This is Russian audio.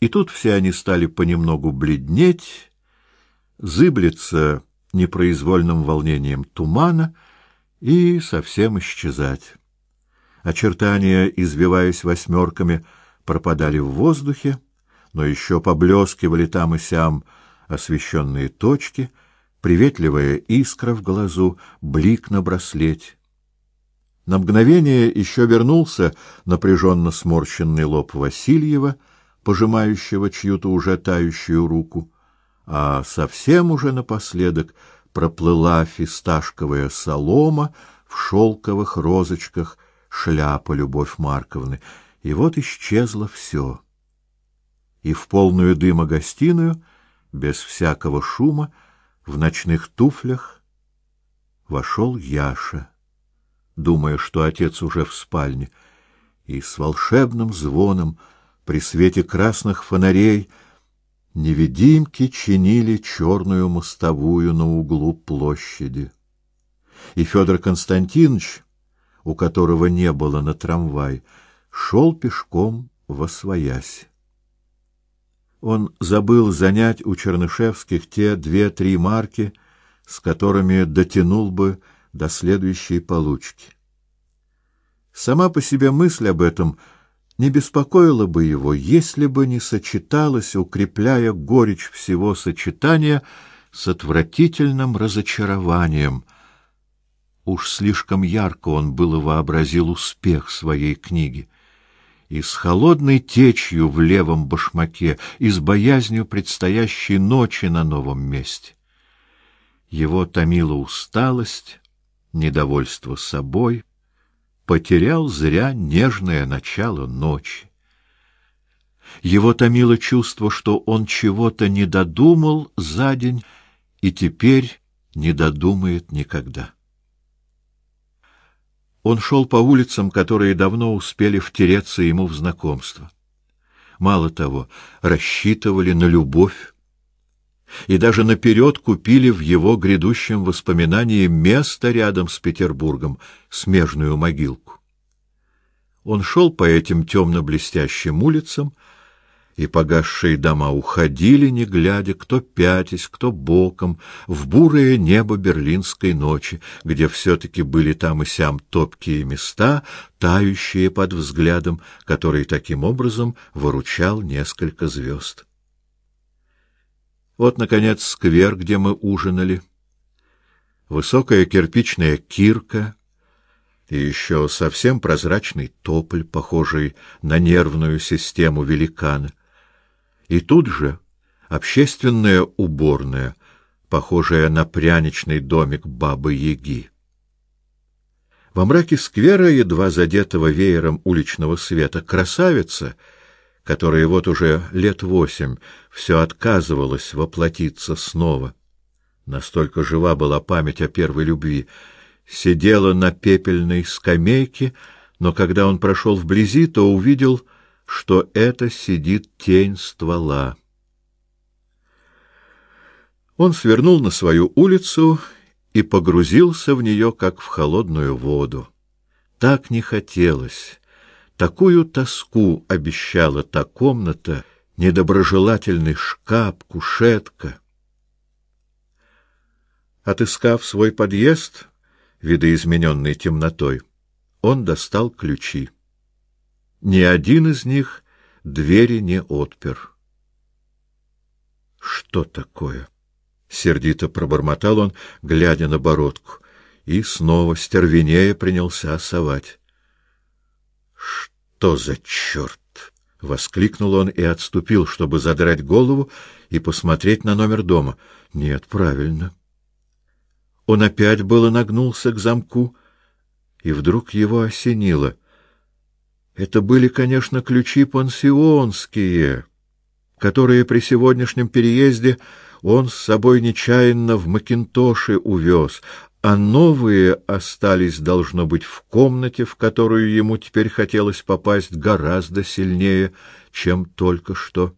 И тут все они стали понемногу бледнеть, зыблиться непроизвольным волнением тумана и совсем исчезать. Очертания, извиваясь восьмерками, пропадали в воздухе, но еще поблескивали там и сям освещенные точки, приветливая искра в глазу, блик на браслете. На мгновение еще вернулся напряженно сморщенный лоб Васильева, пожимающего чью-то уже тающую руку, а совсем уже напоследок проплыла фисташковая солома в шелковых розочках шляпа Любовь Марковны, и вот исчезло все. И в полную дыма гостиную, без всякого шума, в ночных туфлях вошел Яша думая, что отец уже в спальне, и с волшебным звоном при свете красных фонарей невидимки чинили черную мостовую на углу площади. И Федор Константинович, у которого не было на трамвай, шел пешком во своясь. Он забыл занять у Чернышевских те две-три марки, с которыми дотянул бы до следующей получки. Сама по себе мысль об этом не беспокоила бы его, если бы не сочеталась, укрепляя горечь всего сочетания с отвратительным разочарованием. Уж слишком ярко он было вообразил успех своей книги. И с холодной течью в левом башмаке, и с боязнью предстоящей ночи на новом месте. Его томила усталость, недовольство собой, потерял зря нежное начало ночи. Его томило чувство, что он чего-то не додумал за день и теперь не додумает никогда. Он шел по улицам, которые давно успели втереться ему в знакомство. Мало того, рассчитывали на любовь, и даже наперед купили в его грядущем воспоминании место рядом с Петербургом, смежную могилку. Он шел по этим темно-блестящим улицам, и погасшие дома уходили, не глядя, кто пятясь, кто боком, в бурое небо берлинской ночи, где все-таки были там и сям топкие места, тающие под взглядом, который таким образом выручал несколько звезд. Вот, наконец, сквер, где мы ужинали. Высокая кирпичная кирка и еще совсем прозрачный тополь, похожий на нервную систему великана. И тут же общественная уборная, похожая на пряничный домик бабы-яги. Во мраке сквера, едва задетого веером уличного света, красавица — которая вот уже лет восемь все отказывалась воплотиться снова. Настолько жива была память о первой любви. Сидела на пепельной скамейке, но когда он прошел вблизи, то увидел, что это сидит тень ствола. Он свернул на свою улицу и погрузился в нее, как в холодную воду. Так не хотелось, Такую тоску обещала та комната, недоброжелательный шкаф, кушетка. Отыскав свой подъезд, видоизмененный темнотой, он достал ключи. Ни один из них двери не отпер. Что такое? сердито пробормотал он, глядя на бородку, и снова стервенея принялся совать. Что за черт? — воскликнул он и отступил, чтобы задрать голову и посмотреть на номер дома. Нет, правильно. Он опять было нагнулся к замку, и вдруг его осенило. Это были, конечно, ключи пансионские, которые при сегодняшнем переезде он с собой нечаянно в Макинтоше увез, а новые остались, должно быть, в комнате, в которую ему теперь хотелось попасть гораздо сильнее, чем только что.